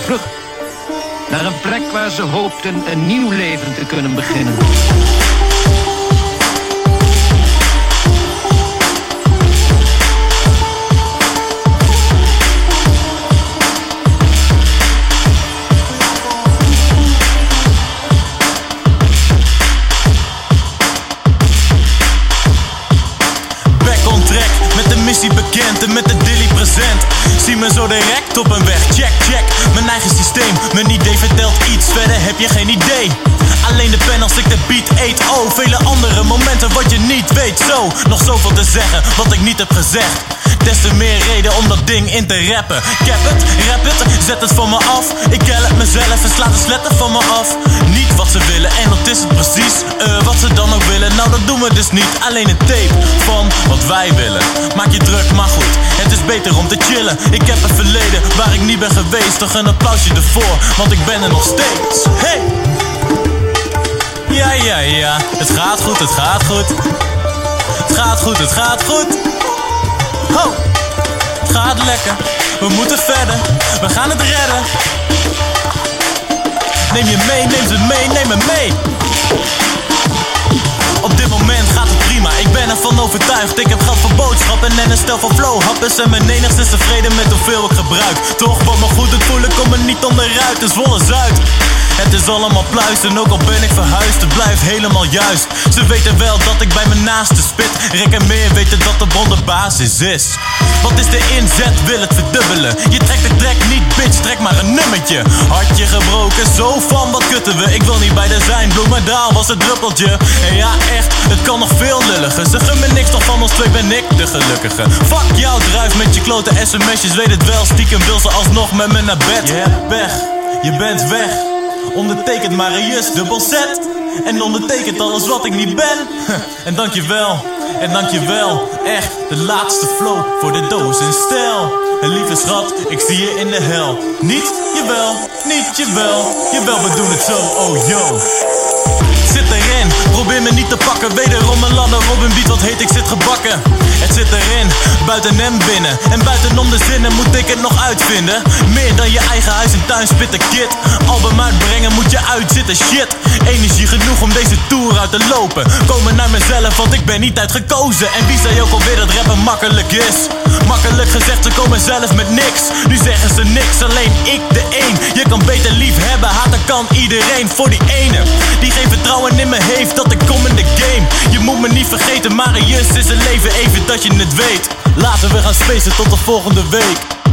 vlucht. Naar een plek waar ze hoopten een nieuw leven te kunnen beginnen. Back on track, met de missie bekend en met de. Zie me zo direct op een weg, check, check. Mijn eigen systeem, mijn idee vertelt iets, verder heb je geen idee. Alleen de pen als ik de beat eet, oh, vele andere momenten wat je niet weet. Zo, nog zoveel te zeggen, wat ik niet heb gezegd. Des te meer reden om dat ding in te rappen. Heb het, rap het, zet het van me af. Ik help mezelf en slaat de sletten van me af. Niet wat ze willen, en dat is het precies. Eh, wat ze dan ook nou dat doen we dus niet. Alleen een tape van wat wij willen. Maak je druk, maar goed, het is beter om te chillen. Ik heb een verleden waar ik niet ben geweest. Toch een applausje ervoor, want ik ben er nog steeds. Hey! Ja, ja, ja, het gaat goed, het gaat goed. Het gaat goed, het gaat goed. Ho! Het gaat lekker, we moeten verder, we gaan het redden. Neem je mee, neem ze mee, neem me mee. Ik heb geld voor boodschappen en een stel van flow happers. En mijn enigste is tevreden met hoeveel ik gebruik. Toch, wat me goed het voelen, kom er niet onderuit. Is Zwolle Zuid. Het is allemaal pluis en ook al ben ik verhuisd, het blijft helemaal juist. Ze weten wel dat ik bij mijn naaste spit. Rek en meer weten dat de bron de basis is. Wat is de inzet? Wil het verdubbelen? Je trekt de trek niet, bitch, trek maar een nummertje. Hartje gebroken, zo van wat kutten we. Ik wil niet bij de zijn, Bloemendaal was het druppeltje. En ja, echt, ik de gelukkige. Fuck jou, druif met je klote sms'jes, weet het wel. Stiekem wil ze alsnog met me naar bed. Je hebt pech, je bent weg. Ondertekent Marius dubbel Z. En ondertekent alles wat ik niet ben. En dankjewel, en dankjewel. Echt, de laatste flow voor de doos in stijl. En lieve schat, ik zie je in de hel. Niet, jawel, niet, jawel. Jawel, we doen het zo, oh yo. Probeer me niet te pakken. Wederom een ladder een beat, wat heet ik zit gebakken. Het zit erin, buiten en binnen. En buitenom de zinnen moet ik het nog uitvinden. Meer dan je eigen huis en tuin spitten kit. Album uitbrengen moet je uitzitten shit. Energie genoeg om deze tour uit te lopen. Komen naar mezelf, want ik ben niet uitgekozen. En wie zei ook alweer dat rappen makkelijk is? Makkelijk gezegd, ze komen zelf met niks. Nu zeggen ze niks, alleen ik de één. Kan beter lief hebben, haten kan iedereen. Voor die ene, die geen vertrouwen in me heeft dat ik kom in de game. Je moet me niet vergeten, Marius is een leven, even dat je het weet. Laten we gaan spacen tot de volgende week.